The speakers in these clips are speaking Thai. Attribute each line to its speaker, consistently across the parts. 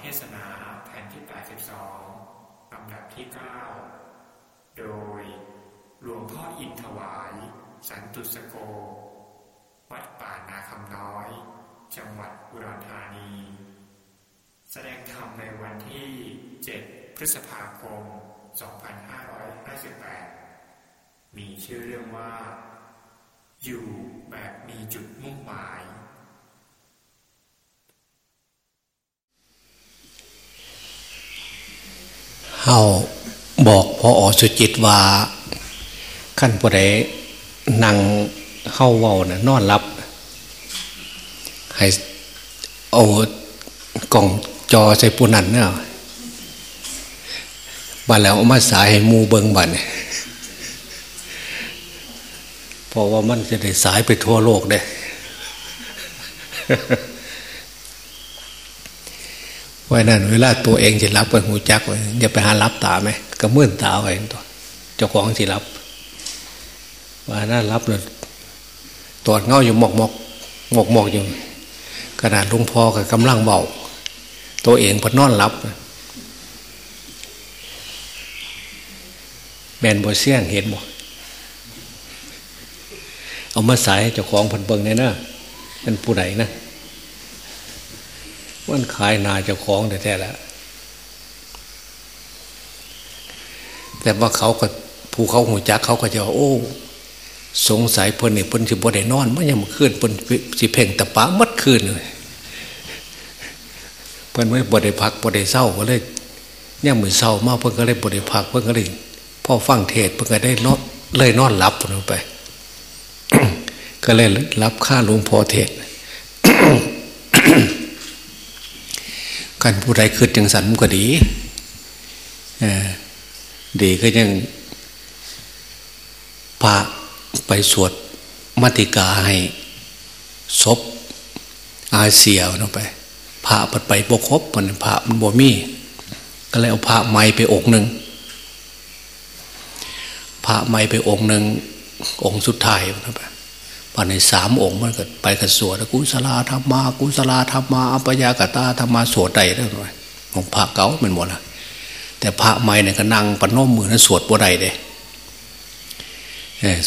Speaker 1: เทศนาแผ่นที่ 82ลำดับที่ 9 โดยหลวงพ่ออินถวาย สันตุสโก วัดป่านาคำน้อย จังหวัดอุดรธานี แสดงธรรมในวันที่ 7 พฤษภาคม 2558 มีชื่อเรื่องว่า อยู่แบบมีจุดมุ่งหมาย
Speaker 2: เฮาบอกพออสุจิตว่าขั้นผู้ใดนั่งเข้าเว้านะนอนรับ ให้เอากล่องจอใส่ปูนันเนี่ยบันแล้วมาสายให้มูเบิงบันเพราะว่ามันจะได้สายไปทั่วโลกเด้ ไว้นั่นเวลาตัวเองจะรับไปหูจักไว้อย่าไปหารับตาไหมก็มื่นตาไว้ตัวเจ้าของที่รับว่าน่ารับเลยตรวจเงาอยู่หมอกหมอกหมอกหมอกอยู่ขนาดลุงพ่อกับกำลังเบาตัวเองพอนอนรับแมนบเสียงเห็นบ่เอามาใส่เจ้าของพันเบิงเนี่ยนะมันผู้ใดนะ มันขายนาเจ้าของแต่แท้แล้วแต่ว่าเขาก็ผู้เขาหูจักเขาก็จะโอ้ สงสัยเพิ่นนี่เพิ่นสิบ่ได้นอนมันยังมาขึ้นเพิ่นสิเพ่งตะปะมัดคืนเลยเพิ่นไม่บ่ได้พักบ่ได้เศร้าก็เลยเนี่ยมือเศร้ามากเพิ่นก็เลยบ่ได้พักเพิ่นก็เลยพ่อฟังเทศเพิ่นก็ได้นอนเลยนอนหลับลงไป ก็เลยรับค่าหลวงพ่อเทศ กันผู้ใดคืดจังสันมันก็ดีดีก็ยังพาไปสวดมติกาให้ศพอาเซียเนาะไปพระปัดไปบกครบมันพระมันบ่มี ก็เลยเอาพระไม้ไปองค์หนึ่งพระไม้ไปองค์หนึ่งองค์สุดท้ายนะไป ปานในสามองค์มันก็ไปกันสวดกุศลาธรรมากุศลาธรรมาอัปยากตาธรรมาสวดใดได้หน่อยของพระเก่ามันหมดละแต่พระใหม่เนี่ยก็นั่งปนมมือนั้นสวดบ่ได้เด้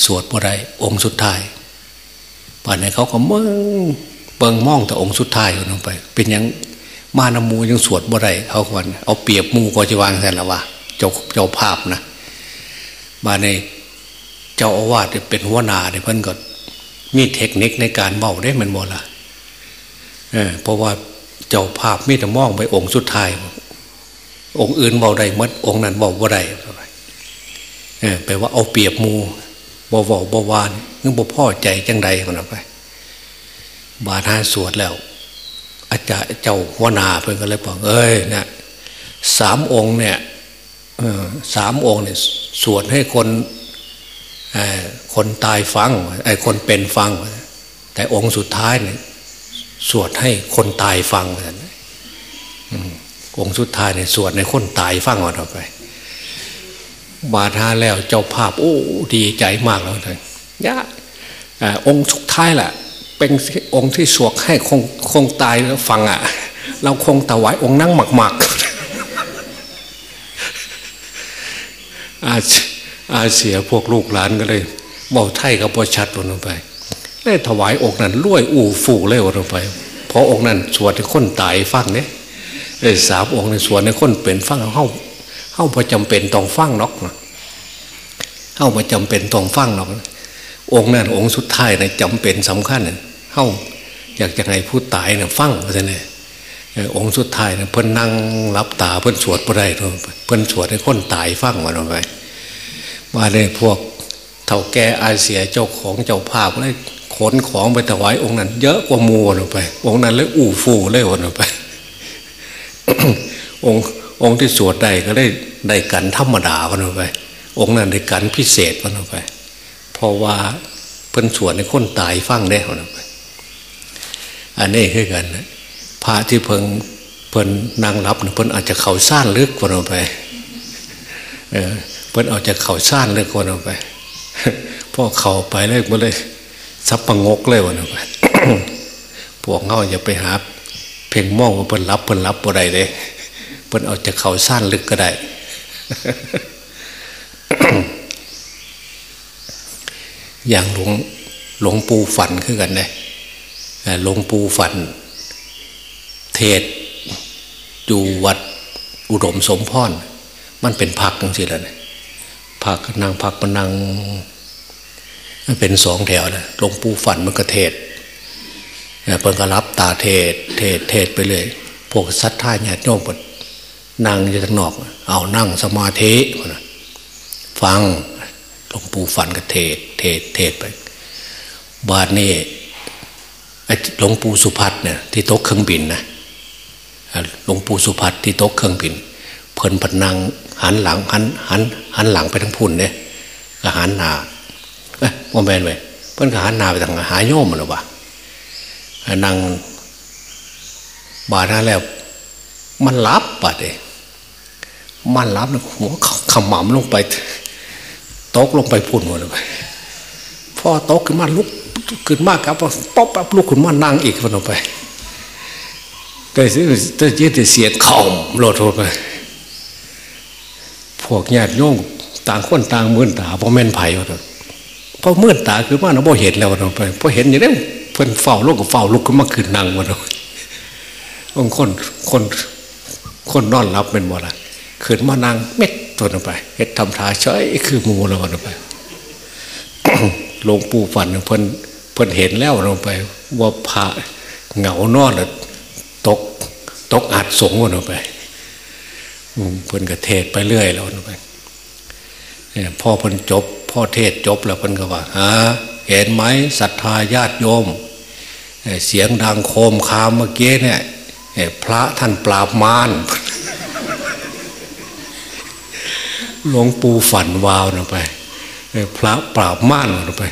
Speaker 2: สวดบ่ได้องค์สุดท้ายป่านในเขาก็เมืองเบิงมองแต่องค์สุดท้ายลงไป เป็นยังมานมูยังสวดบ่ได้เขาควรเอาเปียบมูก็จะวางแทนละวะเจ้าเจ้าภาพนะมาในเจ้าอาวาสเป็นหัวหน้าเนี่ยเพิ่นก็ มีเทคนิคในการเมาได้มันหมดละเออเพราะว่าเจ้าภาพมีแต่มองไปองค์สุดท้าย องค์อื่นเบาได้มัดองค์นั้นเบาบ่ได้เออแปลว่าเอาเปรียบมูบ่เบาบ่วานนึกบ่พ่อใจจังใดมันไป บาทาสวดแล้ว อาจารย์เจ้าหัวนาเพิ่นก็เลยบอกเอ้ยนะสามองค์เนี่ยสามองค์เนี่ยสวดให้คน คนตายฟังไอ้คนเป็นฟัง แต่องค์สุดท้ายเนี่ยสวดให้คนตายฟังนองค์สุดท้ายเนี่ยสวดในคนตายฟังออกไป บาทาแล้วเจ้าภาพโอ้ดีใจมากแล้วเลยยะองค์สุดท้ายแหละเป็นองค์ที่สวดให้คงคงตายแล้วฟังอะ เราคงถวายองค์นั่งหมักหมักอา อาเสียพวกลูกหลานก็เลยบอกไทยกับพอชัดลงไปเลยถวายองค์นั้นล้วยอู่ฟู่เลยลงไปพราะองค์นั้นสวดให้คนตายฟังเนี่ยเลยสามองค์ในสวดให้คนเป็นฟังเข้าเข้าพอจำเป็นต้องฟังนอกนะเข้ามาจำเป็นต้องฟังนอกองค์นั้นองค์สุดท้ายนะจำเป็นสำคัญเข้าอยากจะให้ผู้ตายเนี่ยฟังอะไรเนี่ยองค์สุดท้ายเนี่ยเพิ่นนั่งรับตาเพิ่นสวดบ่ได้เพิ่นสวดให้คนตายฟังมาลงไป มาเลยพวกเท่าแก่อาเสียเจ้าของเจ้าภาพเลยขนของไปถวายองค์นั้น เยอะกว่ามูลงไป องค์นั้นเลยอู่ฟูเลยวนไป องค์องค์ที่สวดได้ก็ได้ได้กันธรรมดาวันไป องค์นั้นได้กันพิเศษวันไป เพราะว่าเพิ่นสวดในคนตายฟังได้วันไป อันนี้คือกันนะพระที่เพิ่งเพิ่นนางรับเพิ่นอาจจะเข่าซ่านลึกกว่าเราไป เออ เพิ่นเอาจจะเข่าซ่านลึกกว่าเราไปพ่อเข่าไปเลยมาเลยซับประงกเลยวันไปพวกเงาอย่าไปหา เพ่งมองว่าเพิ่นรับเพิ่นรับบ่ได้เลยเพิ่นเอาจะเข่าสั้นลึกก็ได้อย่างหลวงหลวงปูฝันคือกันเนะหลวงปูฝัน เทศอยู่วัดอุดมสมพรมันเป็นพักจังสิแล้วน พักนั่งพักมันนั่งมันเป็นสองแถวนะหลวงปู่ฝันมันก็เทศเพิ่นก็รับตาเทศ เทศเทศไปเลย พวกสัทธาญาติโยมปดนั่งอยู่ทางนอก เอานั่งสมาธิฟังหลวงปู่ฝันก็เทศ เทศเทศไป บาดนี่หลวงปู่สุพัฒน์เนี่ยที่โต๊ะเครื่องบินนะหลวงปู่สุพัฒน์ที่โต๊ะเครื่องบิน เพิ่นพนังหันหลังหันหันหันหลังไปทางพุ่นเนี่ยก็หันหน้าเอ้ยว่าแมนไว้เพิ่นก็หันหน้าไปทางหาโยมมันหรอวะนั่งบาดนั้นแล้ว มันรับปะเดมันรับนะหัวขมำลงไปตกลงไปพุ่นหมดเลยพอตกขึ้นมาลุกขึ้นมากครับป๊อปป๊บลุกขึ้นมานั่งอีกคนออกไปแต่สิแต่ยืดเสียดข่อมโลดโทไป วกญาติโยมต่างคนต่างมื่นตาเพราะแม่นไผ่ว่าเพราะมื่นตาคือว่าเราบ่เห็นแล้วเราไปพอเห็นอย่างนี้เพิ่นเฝ้าลูกกับเฝ้าลุกขึ้นมาขึ้นนั่งมาเราบางคนคนคนนอนรับเป็นบ่ละขึ้นมานั่งเม็ดตัวลงไปเฮ็ดทำทาเฉยคือมูเราลงไปหลวงปู่ฝันเพิ่นเพิ่นเห็นแล้วลงไป ว่าพระเหงานอนตกตกอัดสงวนลงไป เพิ่นก็เทศไปเรื่อยแล้วไปพ่อเพิ่นจบ พ่อเทศจบแล้วเพิ่นก็ว่าฮะเห็นไหมศรัทธาญาติโยม เสียงดังโคมคามเมื่อกี้เนี่ยพระท่านปราบมารหลวงปู่ฝันวาวนะไปพระปราบม่านเราไป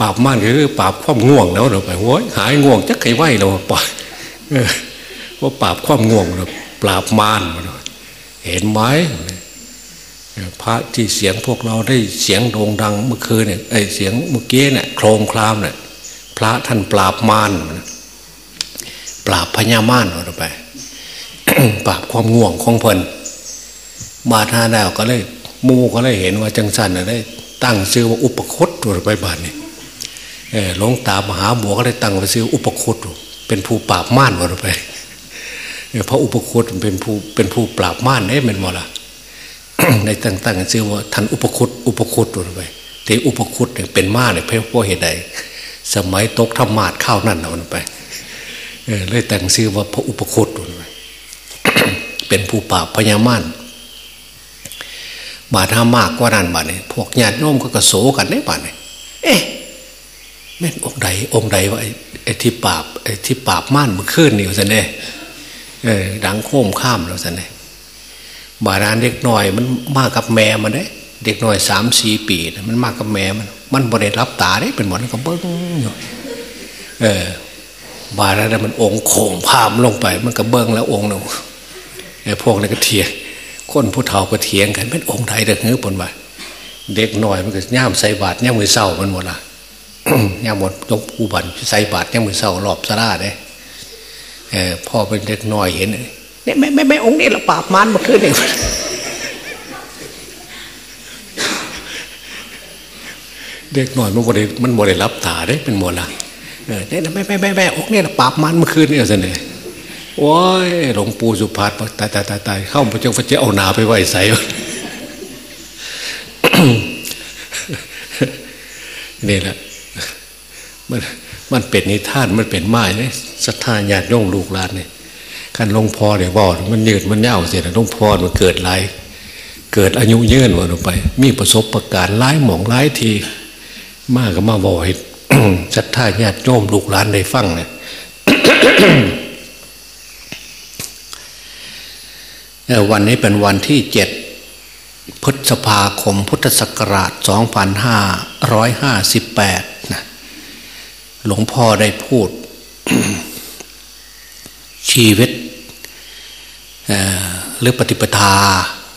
Speaker 2: ปราบม่านคือปราบความง่วงแล้วเราไปโว้ยหายง่วงจะใครไหวเราปล่อยว่าปราบความง่วงเราปราบม่าน เห็นไหมพระที่เสียงพวกเราได้เสียงโด่งดังเมื่อคืนเนี่ยไอเสียงเมื่อกี้เนี่ยโครมครามเนี่ยพระท่านปราบม่านปราบพญาม่านเราไป ปราบความง่วงของเพลินมาท่าแล้วก็เลยมูก็เลยเห็นว่าจังสันได้ตั้งชื่อว่าอุปคตตัวไปบ้านนี่หลวงตามหาบัวก็เลยตั้งว่าชื่ออุปคตเป็นผู้ปราบม่านวัไป พราะอุปคุตเป็นผู้เป็นผู้ปราบม่านได้เป็นมละในตั้งตั้งชื่อว่าท่านอุปคุตอุปคตตัวไปแต่อุปคุตเนี่ยเป็นม่านเนี่ยเพราะเหตุใดสมัยตกธรรมาดข้าวนั่นเอาไปเลยแต่งชื่อว่าพระอุปคตตัวไปเป็นผู้ปราบพญาม่ารบาดห้ามากกว่านั้นบาดนี่ยพวกญาติโยมก็กระโสกันได้บาดนี่ยเอ๊ะแม่นองค์ใดองค์ใดว่าไอ้ที่ปราบไอ้ที่ปราบม่านมันขึ้นนี่สันเน่ เออดังโค้มข้ามแล้วสันเน่บาดานเด็กหน่อย มันมากกับแม่มันเด้เด็กหน่อยสามสี่ปี มันมากกับแม่มัน มันบริรับตาได้เป็นหมดก็เบิ้งอยู่เออบาดานมันองค์โค้งพามลงไป มันก็เบิ้งแล้วองค์นึงไอ้พวกนี้นก็เทียคนผู้เฒ่าก็เถียงกันเป็นองค์ใดเด็กเนื้อปนไปเด็กหน่อยมันก็ย่ามใส่บาตรย่ามมือเศร้ามันหมดละย่ามหมดยกผู้บันใส่บาตรย่ามมือเศร้ารอบสลาได้ เออพ่อเป็นเด็กน้อยเห็นเนี่ยไม่ไม่ไม่องค์นี้เราปราบมารมาขึ้นเองเด็กหน่อยมันบริมันบริรับตาได้เป็นหมดละเนี่ยไม่ไม่ไม่ไม่องค์นี้เราปราบมารมาขึ้นเนี่ยสิเนี่ยโอ้ยหลวงปู่สุภัทตายตายตายตายเข้าพระเจ้าพระเจ้าเอาหนาไปไหวใส่นี่แหละมัน มันเป็นนิทานมันเป็นไม้เนี่ยศรัทธาญาติโยงลูกหลานเนี่ยขันหลวงพ่อเนี่ยบอกมันยืดมันเน่าเสียหลวงพ่อมันเกิดไรเกิดอายุยืนวันลงไป มีประสบประการร้ายหมองร้ายที มากก็มาบอกศรัทธาญาติโยมลูกหลานได้ฟังเนี่ยวันนี้เป็นวันที่เจ็ดพฤษภาคมพุทธศักราช 2558นะ หลวงพ่อได้พูด ชีวิตหรือปฏิปทา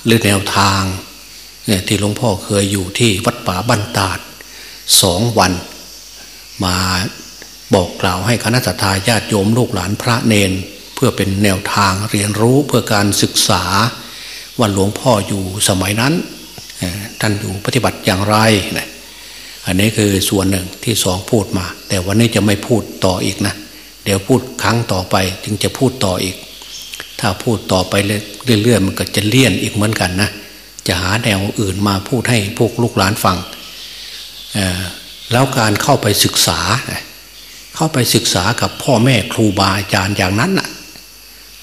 Speaker 2: หรือแนวทางที่หลวงพ่อเคยอยู่ที่วัดป่าบันตาดสองวัน มาบอกกล่าวให้คณะทาญาติโยมลูกหลานพระเนน เพื่อเป็นแนวทางเรียนรู้เพื่อการศึกษาว่าหลวงพ่ออยู่สมัยนั้นท่านอยู่ปฏิบัติอย่างไรนะ อันนี้คือส่วนหนึ่งที่สองพูดมา แต่วันนี้จะไม่พูดต่ออีกนะ เดี๋ยวพูดครั้งต่อไปจึงจะพูดต่ออีก ถ้าพูดต่อไปเรื่อยๆมันก็จะเลี่ยนอีกเหมือนกันนะ จะหาแนวอื่นมาพูดให้พวกลูกหลานฟัง แล้วการเข้าไปศึกษา เข้าไปศึกษากับพ่อแม่ครูบาอาจารย์อย่างนั้นนะ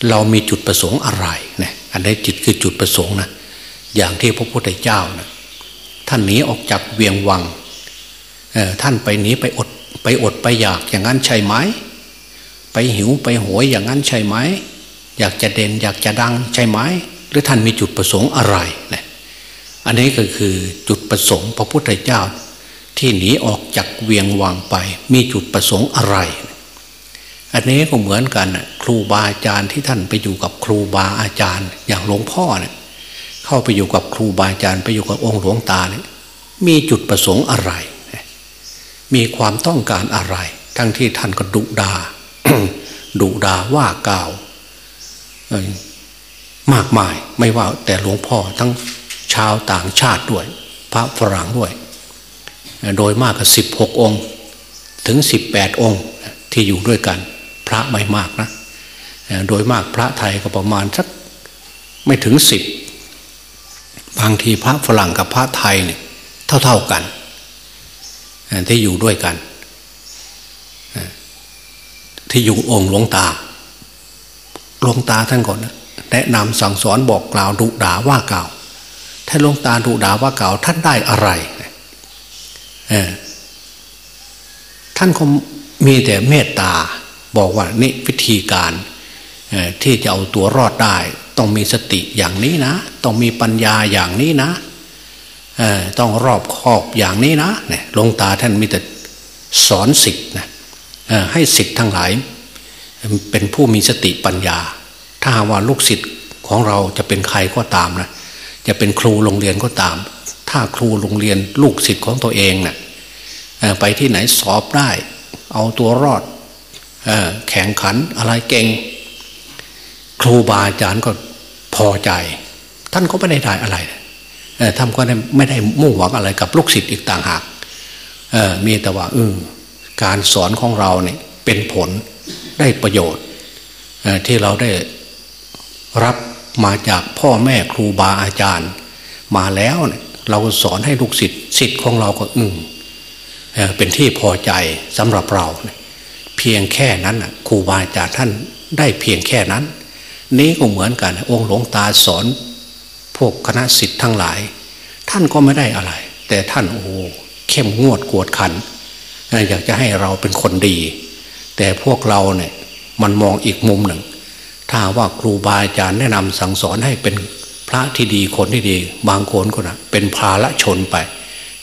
Speaker 2: เรามีจุดประสงค์อะไรเนี่ยอันนี้จิตคือจุดประสงค์นะอย่างที่พระพุทธเจ้านะท่านหนีออกจากเวียงวัง ท่านไปหนีไปอดไปอดไปอยากอย่างนั้นใช่ไหมไปหิวไปหวยอย่างนั้นใช่ไหมอยากจะเด่นอยากจะดังใช่ไหมหรือท่านมีจุดประสงค์อะไรเนี่ยอันนี้ก็คือจุดประสงค์พระพุทธเจ้า ที่หนีออกจากเวียงวังไป มีจุดประสงค์อะไร อันนี้ก็เหมือนกันครูบาอาจารย์ที่ท่านไปอยู่กับครูบาอาจารย์ อย่างหลวงพ่อเนี่ยเข้าไปอยู่กับครูบาอาจารย์ไปอยู่กับองค์หลวงตาเนี่ยมีจุดประสงค์อะไร มีความต้องการอะไร ทั้งที่ท่านก็ดุดาดุดาว่ากล่าวมากมายไม่ว่าแต่หลวงพ่อทั้งชาวต่างชาติด้วย พระฝรั่งด้วย โดยมากก็สิบหกองค์ ถึงสิบแปดองค์ที่อยู่ด้วยกัน พระไม่มากนะ โดยมากพระไทยก็ประมาณสักไม่ถึงสิบบางทีพระฝรั่งกับพระไทยเนี่ยเท่าๆกัน ที่อยู่ด้วยกัน ที่อยู่องค์หลวงตาหลวงตาท่านก่อนนะแนะนำสั่งสอนบอกกล่าวดุด่าว่ากล่าว ถ้าหลวงตาดุด่าว่ากล่าว ท่านได้อะไรท่านคงมีแต่เมตตาบอกว่านี่วิธีการที่จะเอาตัวรอดได้ ต้องมีสติอย่างนี้นะ ต้องมีปัญญาอย่างนี้นะ ต้องรอบคอบอย่างนี้นะเนี่ยหลวงตาท่านมีแต่สอนสิทธิ์นะให้สิทธิ์ทั้งหลาย เป็นผู้มีสติปัญญา ถ้าว่าลูกศิษย์ของเราจะเป็นใครก็ตามนะจะเป็นครูโรงเรียนก็ตาม ถ้าครูโรงเรียนลูกศิษย์ของตัวเองเนะ่ยไปที่ไหนสอบได้ เอาตัวรอดแข่งขันอะไรเก่ง ครูบาอาจารย์ก็พอใจ ท่านก็ไม่ได้ได้อะไร ทำก็ไม่ได้มุ่งหวังอะไรกับลูกศิษย์อีกต่างหากมีแต่ว่าเออการสอนของเราเนี่ยเป็นผลได้ประโยชน์ที่เราได้รับมาจากพ่อแม่ครูบาอาจารย์ มาแล้วเนี่ยเราสอนให้ลูกศิษย์ศิษย์ของเราก็อืมเป็นที่พอใจสำหรับเราเพียงแค่นั้นครูบาอาจารย์ท่านได้เพียงแค่นั้น นี้ก็เหมือนกัน องค์หลวงตาสอน พวกคณะสิทธิ์ทั้งหลาย ท่านก็ไม่ได้อะไร แต่ท่านโอ้เข้มงวดกวดขัน อยากจะให้เราเป็นคนดี แต่พวกเราเนี่ยมันมองอีกมุมหนึ่ง ถ้าว่าครูบาอาจารย์แนะนำสั่งสอนให้เป็นพระที่ดีคนที่ดี บางคนก็นะเป็นพาลชนไป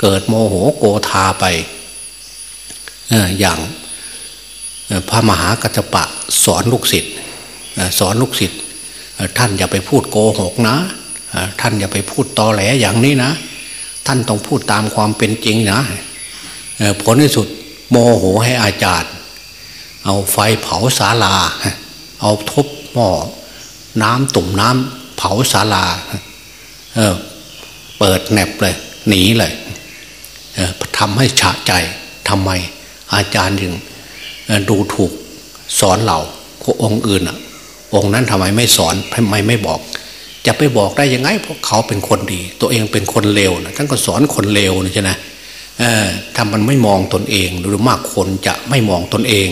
Speaker 2: เกิดโมโหโกธาไปอย่างพระมหากัสสปะสอนลูกศิษย์สอนลูกศิษย์ท่านอย่าไปพูดโกหกนะ ท่านอย่าไปพูดตอแหลอย่างนี้นะ ท่านต้องพูดตามความเป็นจริงนะผลที่สุดโมโหให้อาจารย์ เอาไฟเผาศาลา เอาทุบหม้อน้ำตุ่มน้ำเผาศาลาเเปิดแหนบเลย หนีเลยทำให้ฉะใจทำไมอาจารย์จึงดูถูกสอนเราองค์อื่นองค์นั้นทำไมไม่สอนทำไมไม่บอก จะไปบอกได้ยังไง เพราะเขาเป็นคนดี ตัวเองเป็นคนเลวนะท่านก็สอนคนเลวนะใช่ไหมถ้ามันไม่มองตนเองหรือมากคนจะไม่มองตนเอง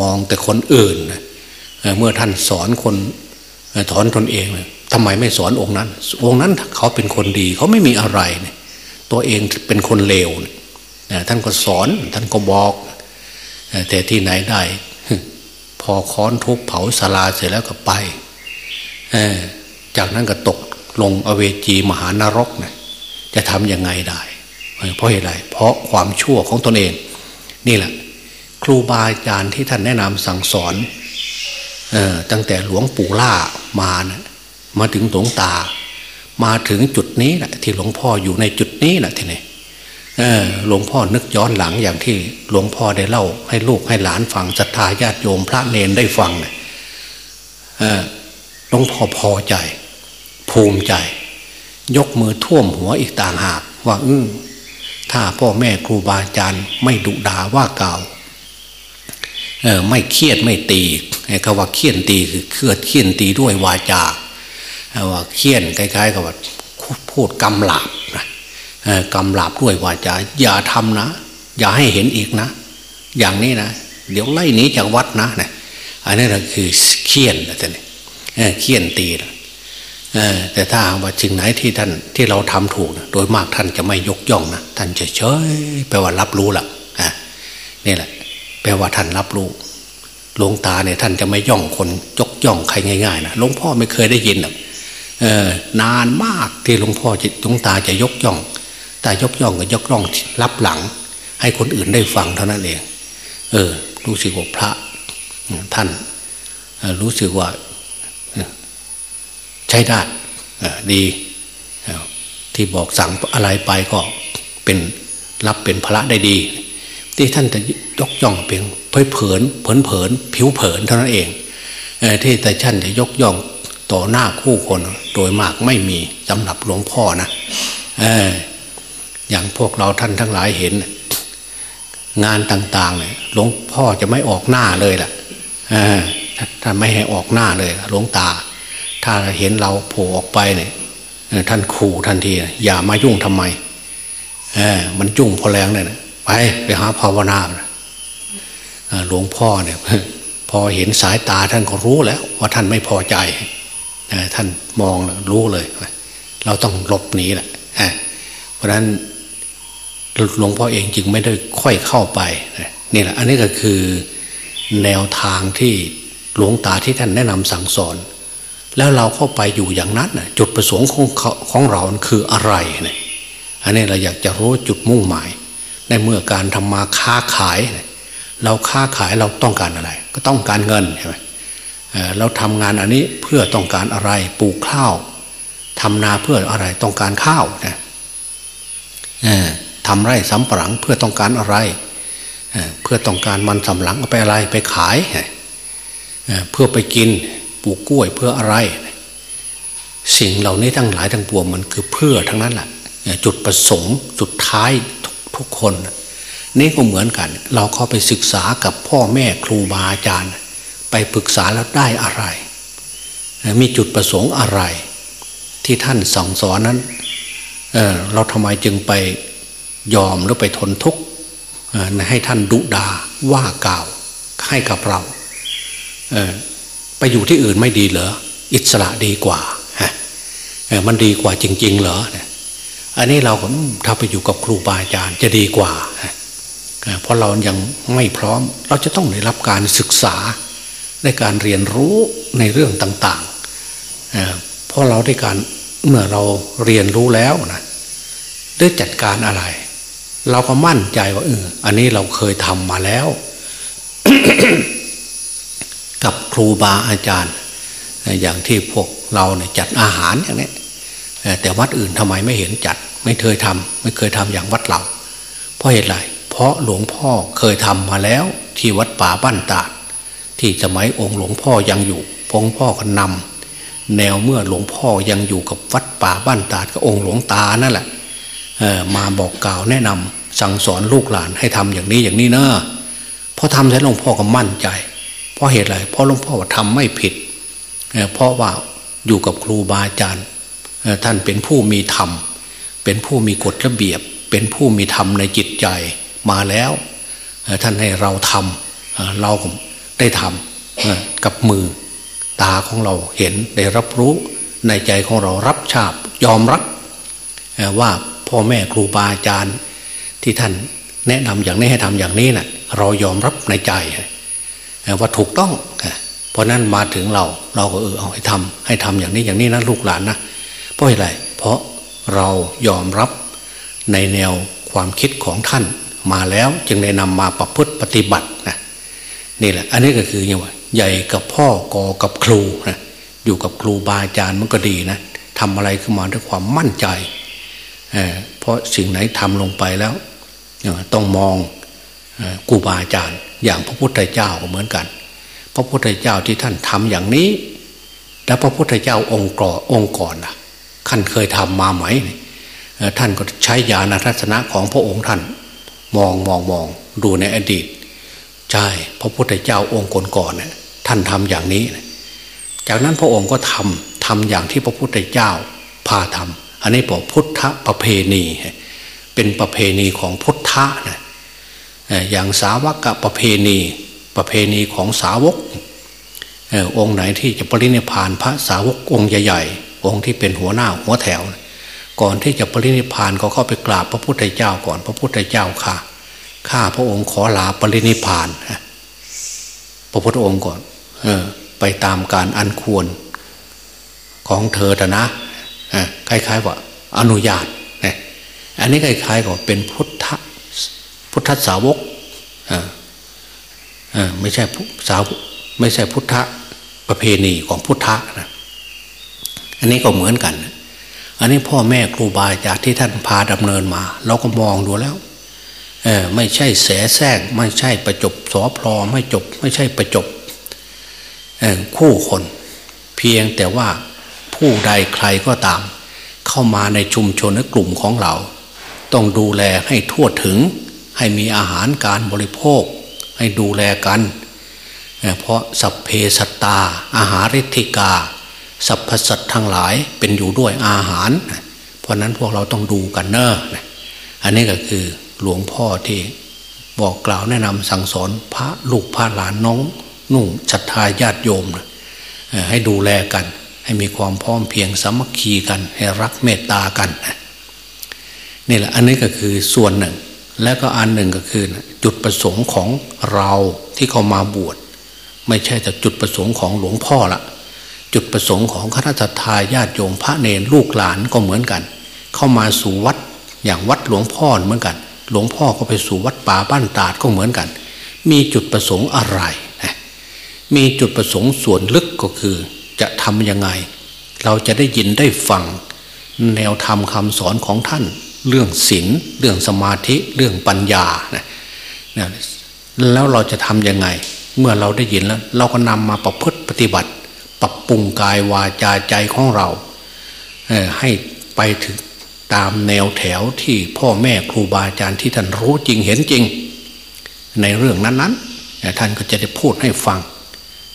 Speaker 2: มองแต่คนอื่นเมื่อท่านสอนคนถอนตนเองทำไมไม่สอนองค์นั้น องค์นั้นเขาเป็นคนดีเขาไม่มีอะไรตัวเองเป็นคนเลวท่านก็สอนท่านก็บอก แต่ที่ไหนได้ พอค้อนทุบเผาศาลาเสร็จแล้วก็ไป จากนั้นก็ตกลงอเวจีมหานรกนะจะทำยังไงได้ เพราะอะไรเพราะความชั่วของตนเอง นี่แหละ ครูบาอาจารย์ที่ท่านแนะนำสั่งสอนออตั้งแต่หลวงปู่ล่ามานะมาถึงหลวงตา มาถึงจุดนี้แหละที่หลวงพ่ออยู่ในจุดนี้แหละทีนี้หลวงพ่อนึกย้อนหลังอย่างที่หลวงพ่อได้เล่า ให้ลูกให้หลานฟังศรัทธาญาติโยมพระเนนได้ฟังหลวงพ่อพอใจ ภูมิใจ ยกมือท่วมหัวอีกต่างหากว่าอือถ้าพ่อแม่ครูบาอาจารย์ไม่ดุด่าว่ากล่าวเออไม่เครียดไม่ตีไอ้คำว่าเครียนตีคือเครียดเครียนตีด้วยวาจาว่าเครียนคล้ายๆกับว่าพูดกำหลาบนะกำหลาบด้วยวาจาอย่าทำนะ อย่าให้เห็นอีกนะ อย่างนี้นะ เดี๋ยวไล่หนีจากวัดนะนะอันนี้คือเครียนนะท่านเครียนตีนะ แต่ถ้าว่าจริงไหนที่ท่านที่เราทำถูกโดยมากท่านจะไม่ยกย่องนะท่านจะเฉยแปลว่ารับรู้ละนี่แหละ แปลว่าท่านรับรู้หลวงตาเนี่ยท่านจะไม่ย่องคนยกย่องใครง่ายๆนะหลวงพ่อไม่เคยได้ยินหรอกนานมากที่หลวงพ่อหลวงตาจะยกย่อง แต่ยกย่องก็ยกย่องรับหลัง ให้คนอื่นได้ฟังเท่านั้นเอง เออ รู้สึกว่าพระท่านรู้สึกว่า ใช้ได้ดีที่บอกสั่งอะไรไปก็เป็นรับเป็นพระได้ดี ที่ท่านจะยกย่องเพียงเผยเผินเผินเผินผิวเผินเท่านั้นเองที่แต่ท่านจะยกย่องต่อหน้าคู่คนโดยมากไม่มีสำหรับหลวงพ่อนะอย่างพวกเราท่านทั้งหลายเห็น งานต่าง ๆ เนี่ยหลวงพ่อจะไม่ออกหน้าเลยล่ะท่านไม่ให้ออกหน้าเลยหลวงตา ถ้าเห็นเราโผล่ออกไปเนี่ยท่านขู่ทันทีอย่ามายุ่งทำไมเออมันจุ่งพอแรงเลยนะไปไปหาภาวนาหลวงพ่อเนี่ยพอเห็นสายตาท่านก็รู้แล้ว ว่าท่านไม่พอใจท่านมองรู้เลย เราต้องหลบหนีแหละเพราะฉะนั้นหลวงพ่อเองจึงไม่ได้ค่อยเข้าไปนี่แหละ อันนี้ก็คือแนวทางที่หลวงตาที่ท่านแนะนำสั่งสอน แล้วเราเข้าไปอยู่อย่างนั้นจุดประสงค์ของของเราคืออะไรเนี่ยอันนี้เราอยากจะรู้จุดมุ่งหมาย ในเมื่อการทำมาค้าขายเราค้าขายเราต้องการอะไร ก็ต้องการเงินใช่ไหมเราทำงานอันนี้เพื่อต้องการอะไรปลูกข้าวทำนาเพื่ออะไรต้องการข้าวนะทำไร่สำปะหลังเพื่อต้องการอะไรเพื่อต้องการมันสำหลังเอาไปอะไรไปขายเพื่อไปกิน ลูกกล้วยเพื่ออะไร สิ่งเหล่านี้ทั้งหลายทั้งปวงมันคือเพื่อทั้งนั้นแหละจุดประสงค์สุดท้ายทุกคน นี่ก็เหมือนกัน เราเข้าไปศึกษากับพ่อแม่ครูบาอาจารย์ ไปปรึกษาแล้วได้อะไร มีจุดประสงค์อะไร ที่ท่านสั่งสอนนั้นเเราทำไมจึงไปยอมหรือไปทนทุกข์ให้ท่านดุดาว่ากล่าวให้กับเรา ไปอยู่ที่อื่นไม่ดีเหรออิสระดีกว่าฮะมันดีกว่าจริง ๆ เหรออันนี้เราถ้าไปอยู่กับครูบาอาจารย์จะดีกว่าเพราะเรายังไม่พร้อม เราจะต้องได้รับการศึกษาในการเรียนรู้ในเรื่องต่างๆเพราะเราได้การเมื่อเราเรียนรู้แล้วนะได้จัดการอะไร เราก็มั่นใจว่าเอออันนี้เราเคยทำมาแล้ว กับครูบาอาจารย์ อย่างที่พวกเราเนี่ยจัดอาหารอย่างนี้แต่วัดอื่นทำไมไม่เห็นจัด ไม่เคยทำไม่เคยทำอย่างวัดเราเพราะเหตุไรเพราะหลวงพ่อเคยทำมาแล้วที่วัดป่าบ้านตาดที่สมัยองค์หลวงพ่อยังอยู่พงพ่อก็นำแนวเมื่อหลวงพ่อยังอยู่กับวัดป่าบ้านตาดกับองค์หลวงตานั่นแหละมาบอกกล่าวแนะนำสั่งสอนลูกหลานให้ทำอย่างนี้อย่างนี้เนอะพอทำเสร็จหลวงพ่อก็มั่นใจ เพราะเหตุอะไรเพราะหลวงพ่อว่าทำไม่ผิด เพราะว่าอยู่กับครูบาอาจารย์ท่านเป็นผู้มีธรรม เป็นผู้มีกฎระเบียบ เป็นผู้มีธรรมในจิตใจมาแล้ว ท่านให้เราทำเราได้ทำกับมือตาของเราเห็นได้รับรู้ในใจของเรารับชาบยอมรับว่าพ่อแม่ครูบาอาจารย์ที่ท่านแนะนำอย่างนี้ให้ทำอย่างนี้นะ่ะเรายอมรับในใจ ว่าถูกต้องเพราะนั้นมาถึงเราเราก็เออเอาให้ทำให้ทำอย่างนี้อย่างนี้นะลูกหลานนะเพราะอะไรเพราะเรายอมรับในแนวความคิดของท่านมาแล้วจึงได้นำมาประพฤติปฏิบัตินะนี่แหละ อันนี้ก็คือยังไงใหญ่กับพ่อกอกับครูนะอยู่กับครูบาอาจารย์มันก็ดีนะทำอะไรขึ้นมาด้วยความมั่นใจเพราะสิ่งไหนทำลงไปแล้ว ต้องมองกูบาอาจารย์ อย่างพระพุทธเจ้าก็เหมือนกัน พระพุทธเจ้าที่ท่านทำอย่างนี้ แล้วพระพุทธเจ้าองค์ก่อองค์ก่อนนะท่านเคยทำมาไหมท่านก็ใช้ญาณทัศนะของพระองค์ท่าน มองมองมองดูในอดีตใช่พระพุทธเจ้าองค์ก่อนๆเนี่ยท่านทำอย่างนี้ จากนั้นพระองค์ก็ทำทำอย่างที่พระพุทธเจ้าพาทำอันนี้บอกพุทธประเพณี เป็นประเพณีของพุทธะนะ อย่างสาวกประเพณีประเพณีของสาวกองค์ไหนที่จะปรินิพานพระสาวกองค์ใหญ่ๆ องค์ที่เป็นหัวหน้าหัวแถว ก่อนที่จะปรินิพานก็เข้าไปกราบพระพุทธเจ้าก่อนพระพุทธเจ้าค่ะข้าพระองค์ขอลาปรินิพานพระพุทธองค์ก่อนออไปตามการอันควรของเธอแต่นะคล้ายๆว่าอนุญาตอันนี้คล้ายๆกับเป็นพุทธ พุทธสาวกไม่ใช่สาวไม่ใช่พุทธประเพณีของพุทธะนะอันนี้ก็เหมือนกัน อันนี้พ่อแม่ครูบาอาจารย์ที่ท่านพาดำเนินมา เราก็มองดูแล้วเออไม่ใช่แสแทรกไม่ใช่ประจบสอพลอไม่จบ ไม่ใช่ประจบคู่คน เพียงแต่ว่าผู้ใดใครก็ตาม เข้ามาในชุมชนและกลุ่มของเรา ต้องดูแลให้ทั่วถึง ให้มีอาหารการบริโภค ให้ดูแลกัน เพราะสัพเพสัตตา อาหาริธิกา สัพพสัตทั้งหลายเป็นอยู่ด้วยอาหาร เพราะนั้นพวกเราต้องดูกันเนอะอันนี้ก็คือหลวงพ่อที่บอกกล่าวแนะนำสั่งสอนพระลูกพระหลานน้องนุ่งศรัทธาญาติโยมให้ดูแลกัน ให้มีความพร้อมเพียงสามัคคีกัน ให้รักเมตตากันนี่แหละอันนี้ก็คือส่วนหนึ่ง แล้วก็อันหนึ่งก็คือ จุดประสงค์ของเราที่เขามาบวช ไม่ใช่แต่จุดประสงค์ของหลวงพ่อละจุดประสงค์ของคณะทาญาติโยมพระเนรลูกหลานก็เหมือนกัน เข้ามาสู่วัดอย่างวัดหลวงพ่อเหมือนกัน หลวงพ่อก็ไปสู่วัดป่าบ้านตาดก็เหมือนกัน มีจุดประสงค์อะไรมีจุดประสงค์ส่วนลึกก็คือ จะทำยังไง เราจะได้ยินได้ฟัง แนวธรรมคำสอนของท่าน เรื่องศีลเรื่องสมาธิเรื่องปัญญานะแล้วเราจะทำยังไง เมื่อเราได้ยินแล้ว เราก็นำมาประพฤติปฏิบัติ ปรับปรุงกายวาจาใจของเราให้ไปถึงตามแนวแถวที่พ่อแม่ครูบาอาจารย์ที่ท่านรู้จริงเห็นจริง ในเรื่องนั้นๆท่านก็จะได้พูดให้ฟัง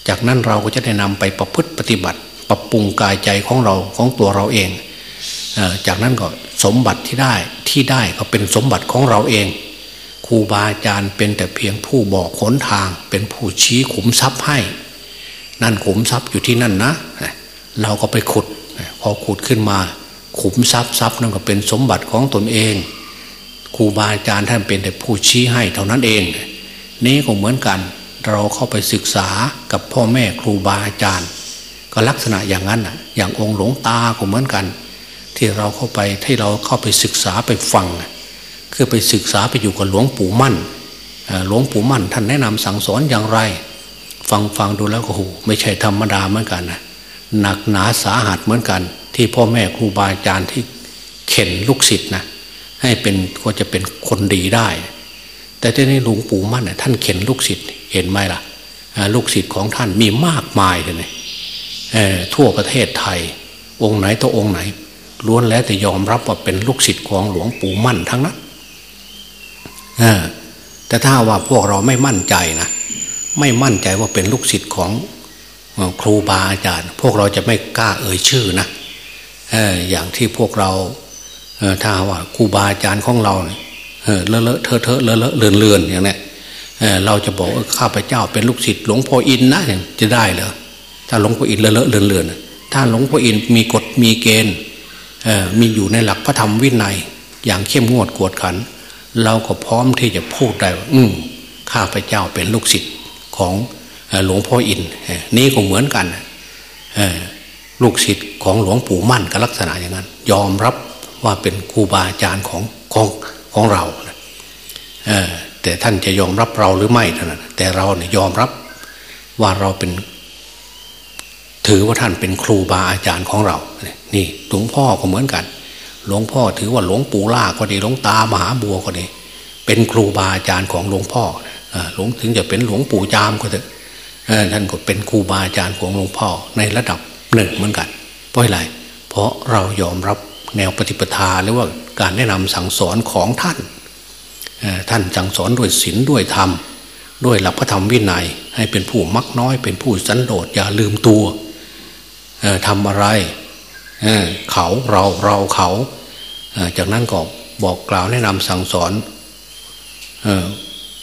Speaker 2: จากนั้นเราก็จะได้นำไปประพฤติปฏิบัติ ปรับปรุงกายใจของเราของตัวเราเอง จากนั้นก็สมบัติที่ได้ที่ได้ก็เป็นสมบัติของเราเองครูบาอาจารย์เป็นแต่เพียงผู้บอกขนทาง เป็นผู้ชี้ขุมทรัพย์ให้ นั่นขุมทรัพย์อยู่ที่นั่นนะ เราก็ไปขุดพอขุดขึ้นมา ขุมทรัพย์ทรัพย์นั่นก็เป็นสมบัติของตนเองครูบาอาจารย์ท่านเป็นแต่ผู้ชี้ให้เท่านั้นเอง นี้ก็เหมือนกัน เราเข้าไปศึกษากับพ่อแม่ครูบาอาจารย์ ก็ลักษณะอย่างนั้นอย่างองค์หลวงตาก็เหมือนกัน ที่เราเข้าไปที่เราเข้าไปศึกษาไปฟัง คือไปศึกษาไปอยู่กับหลวงปู่มั่นหลวงปู่มั่นท่านแนะนำสั่งสอนอย่างไร ฟังฟังดูแล้วก็หูไม่ใช่ธรรมดาเหมือนกันนะหนักหนาสาหัสเหมือนกัน ที่พ่อแม่ครูบาอาจารย์ที่เข็นลูกศิษย์นะให้เป็นก็จะเป็นคนดีได้ แต่ที่นี้หลวงปู่มั่นท่านเข็นลูกศิษย์เห็นไหมล่ะลูกศิษย์ของท่านมีมากมายเลยทั่วประเทศไทย องค์ไหนตัวองค์ไหน ล้วนแล้วแต่ยอมรับว่าเป็นลูกศิษย์ของหลวงปู่มั่นทั้งนั้นแต่ถ้าว่าพวกเราไม่มั่นใจนะไม่มั่นใจว่าเป็นลูกศิษย์ของครูบาอาจารย์ พวกเราจะไม่กล้าเอ่ยชื่อนะอย่างที่พวกเราถ้าว่าครูบาอาจารย์ของเราเลอะเลอะเทอะเทอะเลอะเลอะเลือนเลือนอย่างนี้เราจะบอกข้าพเจ้าเป็นลูกศิษย์หลวงพ่ออินนะจะได้เหรอถ้าหลวงพ่ออินเลอะเลอะเลือนเลือนถ้าหลวงพ่ออินมีกฎมีเกณฑ์ มีอยู่ในหลักพระธรรมวินัย อย่างเข้มงวดกวดขัน เราก็พร้อมที่จะพูดได้ว่าอืมข้าพเจ้าเป็นลูกศิษย์ของหลวงพ่ออินนี่ก็เหมือนกันลูกศิษย์ของหลวงปู่มั่นก็ลักษณะอย่างนั้น ยอมรับว่าเป็นครูบาอาจารย์ของของของเราแต่ท่านจะยอมรับเราหรือไม่เท่านั้นแต่เราเนี่ยยอมรับว่าเราเป็น ถือว่าท่านเป็นครูบาอาจารย์ของเรา นี่หลวงพ่อก็เหมือนกัน หลวงพ่อถือว่าหลวงปู่ล่าก็ดีหลวงตามหาบัวก็ดี เป็นครูบาอาจารย์ของหลวงพ่อหลวงถึงจะเป็นหลวงปู่จามก็เถอะท่านก็เป็นครูบาอาจารย์ของหลวงพ่อในระดับหนึ่งเหมือนกัน เพราะอะไร เพราะเรายอมรับแนวปฏิปทาหรือว่าการแนะนำสั่งสอนของท่าน ท่านสั่งสอนด้วยศีลด้วยธรรม ด้วยหลักพระธรรมวินัย ให้เป็นผู้มักน้อยเป็นผู้สันโดษอย่าลืมตัว ทำอะไรเเขาเราเราเขา จากนั้นก็บอกกล่าวแนะนำสั่งสอน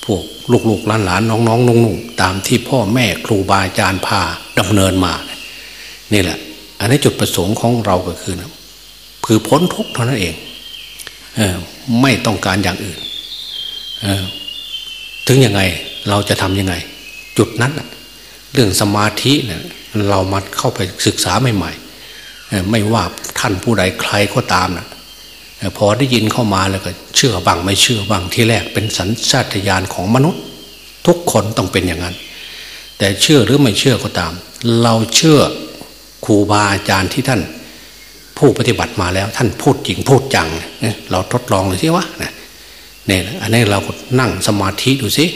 Speaker 2: พวกลูกๆหลานๆน้องๆนุ่งๆตามที่พ่อแม่ครูบาอาจารย์พาดำเนินมา นี่แหละ อันนี้จุดประสงค์ของเราก็คือคือพ้นทุกข์เท่านั้นเองเออไม่ต้องการอย่างอื่นเออถึงยังไงเราจะทำยังไง จุดนั้นเรื่องสมาธินี่ยเรามาเข้าไปศึกษาใหม่ๆไม่ว่าท่านผู้ใดใครก็ตามนะพอได้ยินเข้ามาแล้วก็เชื่อบ้างไม่เชื่อบ้างที่แรกเป็นสัญชาตญาณของมนุษย์ ทุกคนต้องเป็นอย่างนั้น แต่เชื่อหรือไม่เชื่อก็ตาม เราเชื่อครูบาอาจารย์ที่ท่าน ผู้ปฏิบัติมาแล้ว ท่านพูดจริงพูดจังเราทดลองเลยสิวะเนี่ยอันนี้เราก็นั่งสมาธิดูสิ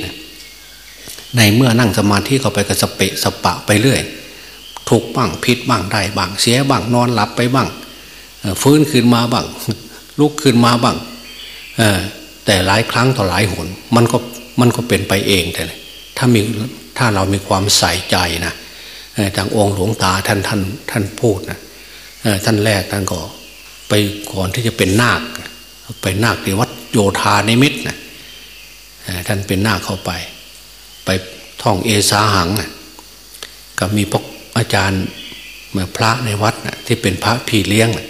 Speaker 2: ในเมื่อนั่งสมาธิเข้าไปก็สเปะสปะไปเรื่อย ทุกบ้างผิดบ้างได้บ้างเสียบ้างนอนหลับไปบ้างฟื้นขึ้นมาบ้างลุกขึ้นมาบ้างแต่หลายครั้งต่อหลายหนมันก็มันก็เป็นไปเองแต่ถ้ามีถ้าเรามีความใส่ใจนะทางองค์หลวงตาท่านท่านท่านพูดนะท่านแรกท่านก็ไปก่อนที่จะเป็นนาคไปนาคที่วัดโยธาในมิตรนะท่านเป็นนาคเข้าไป ไปท่องเอสาหังก็มีพวก อาจารย์เมื่อพระในวัดนะที่เป็นพระพี่เลี้ยงนะ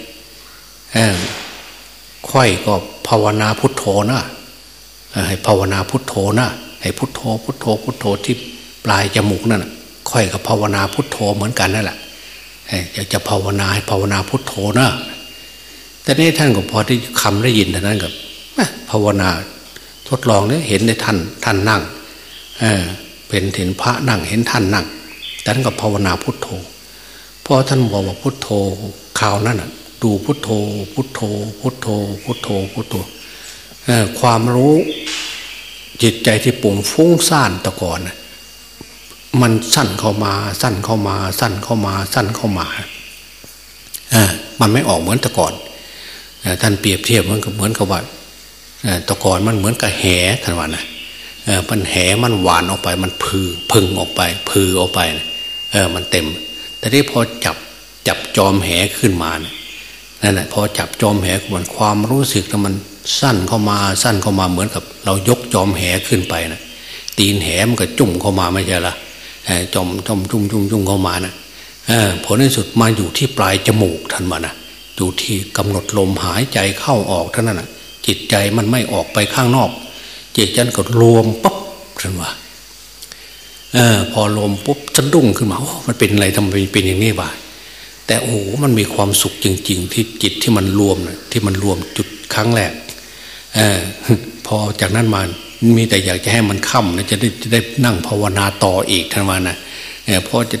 Speaker 2: ค่อยก็ภาวนาพุทโธนะให้ภาวนาพุทโธนะให้พุทโธ พุทโธ พุทโธที่ปลายจมูกนั่นค่อยกับภาวนาพุทโธเหมือนกันนั่นแหละอยากจะภาวนาให้ภาวนาพุทโธนะแต่นี่ท่านก็พอที่คำได้ยินเท่านั้นกับภาวนาทดลองเนี่ยเห็นในท่านท่านนั่งเเป็นเห็นพระนั่งเห็นท่านนั่ง ท่านก็ภาวนาพุทโธพอท่านบอกว่าพุทโธข่าวนั้นดูพุทโธ พุทโธ พุทโธ พุทโธพุทโธความรู้จิตใจที่ปุ่งฟุ้งซ่านตะก่อนมันสั้นเข้ามาสั้นเข้ามา สั้นเข้ามาสั้นเข้ามาอมันไม่ออกเหมือนตะก่อนท่านเปรียบเทียบมันก็เหมือนกับว่าตะก่อนมันเหมือนกับแหท่านว่านะมันแหมันหวานออกไป มันพือพึงออกไปพือออกไป เออมันเต็ม แต่ที่พอจับจับจอมแหขึ้นมาเนี่ยนั่นแหละพอจับจอมแหมือนความรู้สึกมันสั้นเข้ามาสั้นเข้ามาเหมือนกับ เรายกจอมแหขึ้นไปนะตีนแหมันก็จุ่มเข้ามาไม่ใช่ละจอมจอมจุ่มจุ่มจุ่มเข้ามานะผลในสุดมาอยู่ที่ปลายจมูกท่านมานะอยู่ที่กำหนดลมหายใจเข้าออกเท่านั้นนะจิตใจมันไม่ออกไปข้างนอกจิตใจก็รวมปุ๊บท่านว่า อ พอลมปุ๊บจะดุ้งขึ้นมาโอ้มันเป็นอะไรทำไมเป็นอย่างนี้วะแต่โอ้มันมีความสุขจริง ๆ ที่จิตที่มันรวมนะที่มันรวมจุดครั้งแรกอพอจากนั้นมามีแต่อยากจะให้มันค่ำนะจะได้จะได้นั่งภาวนาต่ออีกท่านว่านะพอจะ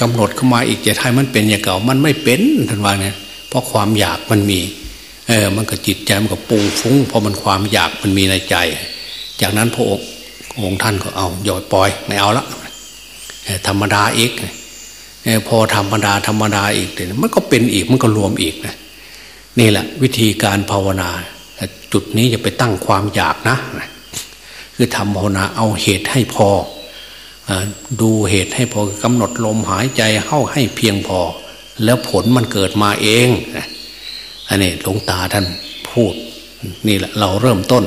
Speaker 2: กำหนดเข้ามาอีกจะให้มันเป็นอย่างเก่า มันไม่เป็นท่านว่าเนี่ยเพราะความอยากมันมีเออมันก็จิตใจมันก็ปูฟุ้งเพราะมันความอยากมันมีในใจ จากนั้นพระองค์ องค์ท่านก็เอาหยอดปล่อยไม่เอาละธรรมดาอีกพอธรรมดาธรรมดาอีกเดี๋ยมันก็เป็นอีกมันก็รวมอีกนะนี่แหละ วิธีการภาวนาจุดนี้อย่าไปตั้งความอยากนะ คือทำภาวนาเอาเหตุให้พอ ดูเหตุให้พอกำหนดลมหายใจเข้าให้เพียงพอ แล้วผลมันเกิดมาเองอันนี้หลวงตาท่านพูด นี่แหละเราเริ่มต้น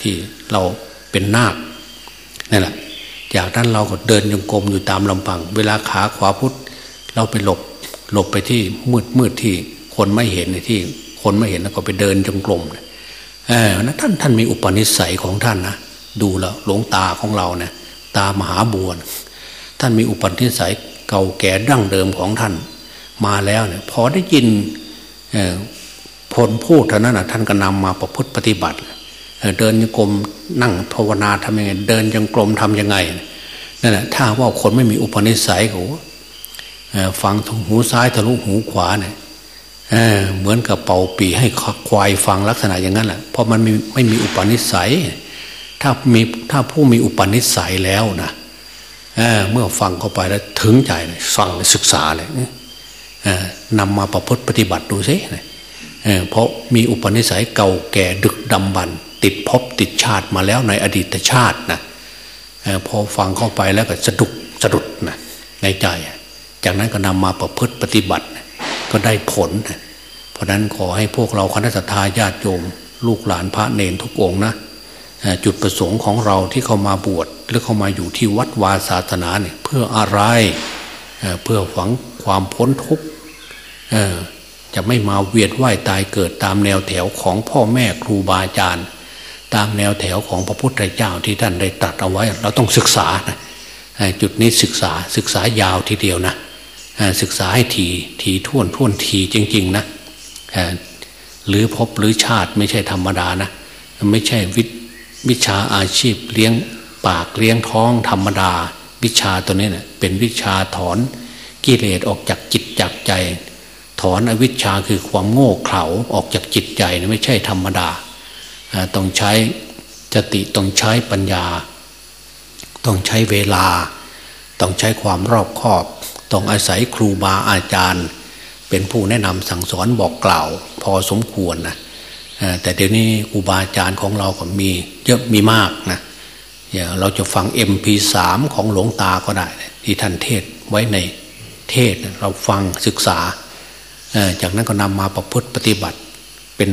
Speaker 2: ที่เราเป็นนาค นั่นแหละจากนั้นเราก็เดินยงกรมอยู่ตามลำพัง เวลาขาขวาพุทธเราไปหลบหลบไปที่มืดมืดที่คนไม่เห็นในที่ คนไม่เห็นแล้วก็ไปเดินจงกรมเออนะท่านท่านมีอุปนิสัยของท่านนะดูแล้วหลวงตาของเราเนะี่ยตามหาบวนท่านมีอุปนิสัยเก่าแก่ดั้งเดิมของท่าน มาแล้วเนี่ยพอได้ยินผลพูดเท่านั้นนะท่านก็นำมาประพฤติปฏิบัติเเดินยังกรมนั่งภาวนาทำยังไง เดินยังกรมทำยังไงนั่นแหละถ้าว่าคนไม่มีอุปนิสัยเขาฟังทงหูซ้ายทะลุหูขวาเนี่ยเหมือนกับเป่าปีให้ควายฟังลักษณะอย่างนั้นแหละเพราะมันไม่ไม่มีอุปนิสัย ถ้ามีถ้าผู้มีอุปนิสัยแล้วนะเเมื่อฟังเข้าไปแล้วถึงใจฟังศึกษาเลยนำมาประพฤติปฏิบัติดูซิเพราะมีอุปนิสัยเก่าแก่ดึกดำบรร ติดพบติดชาติมาแล้วในอดีตชาตินะพอฟังเข้าไปแล้วก็สะดุกสะดุดนะในใจ จากนั้นก็นำมาประพฤติปฏิบัติ ก็ได้ผล เพราะนั้นขอให้พวกเราคณะทาญาติโยม ลูกหลานพระเนนทุกองนะจุดประสงค์ของเราที่เข้ามาบวชหรือเข้ามาอยู่ที่วัดวาศาสนาเนี่ยเพื่ออะไรเพื่อฝังความพ้นทุกข์จะไม่มาเวียนว่ายตายเกิดตามแนวแถวของพ่อแม่ครูบาอาจารย์ ตามแนวแถวของพระพุทธเจ้าที่ท่านได้ตรัสเอาไว้ เราต้องศึกษานะจุดนี้ศึกษาศึกษายาวทีเดียวนะศึกษาให้ทีทีท่วนท่วนทีจริง ๆ นะหรือพบหรือชาติไม่ใช่ธรรมดานะ ไม่ใช่วิวิชาอาชีพเลี้ยงปากเลี้ยงท้องธรรมดา วิชาตัวนี้เนะ่ยเป็นวิชาถอนกิเลสออกจากจิตจากใจ ถอนอวิชชาคือความโง่เขลาออกจากจิตใจนะไม่ใช่ธรรมดา ต้องใช้สติต้องใช้ปัญญา ต้องใช้เวลา ต้องใช้ความรอบคอบ ต้องอาศัยครูบาอาจารย์ เป็นผู้แนะนำสั่งสอนบอกกล่าว พอสมควรนะแต่เดี๋ยวนี้ครูบาอาจารย์ของเราก็มีเยอะมีมากนะอย่าเราจะฟัง MP3 ของหลวงตาก็ได้ ที่ท่านเทศไว้ในเทศเราฟังศึกษา จากนั้นก็นำมาประพฤติปฏิบัติเป็น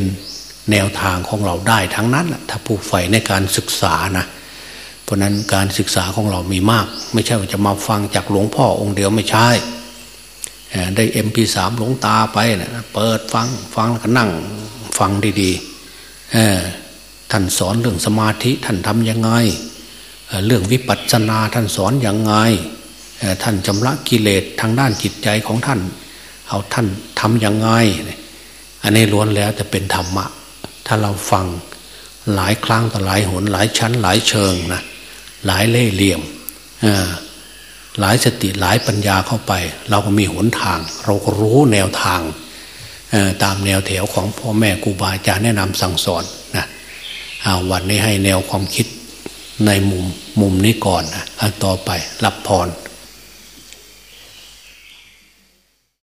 Speaker 2: แนวทางของเราได้ทั้งนั้นถ้าผู้ใฝ่ในการศึกษานะเพราะนั้นการศึกษาของเรามีมาก ไม่ใช่ว่าจะมาฟังจากหลวงพ่อองค์เดียวไม่ใช่ได้เอ็มพีสามหลวงตาไปนะเปิดฟังฟังแล้วก็นั่งฟังดีๆท่านสอนเรื่องสมาธิท่านทำยังไง เรื่องวิปัสสนาท่านสอนอย่างไงท่านจำละกิเลสทางด้านจิตใจของท่าน เอาท่านทำย่างไง อันนี้ล้วนแล้วจะเป็นธรรมะ ถ้าเราฟังหลายครั้งต่อหลายหนหลายชั้นหลายเชิงนะหลายเล่เหลี่ยมหลายสติหลายปัญญาเข้าไป เราก็มีหนทาง เราก็รู้แนวทางตามแนวแถวของพ่อแม่ครูบาอาจารย์แนะนำสั่งสอนนะวันนี้ให้แนวความคิดในมุมมุมนี้ก่อนนะต่อไปรับพร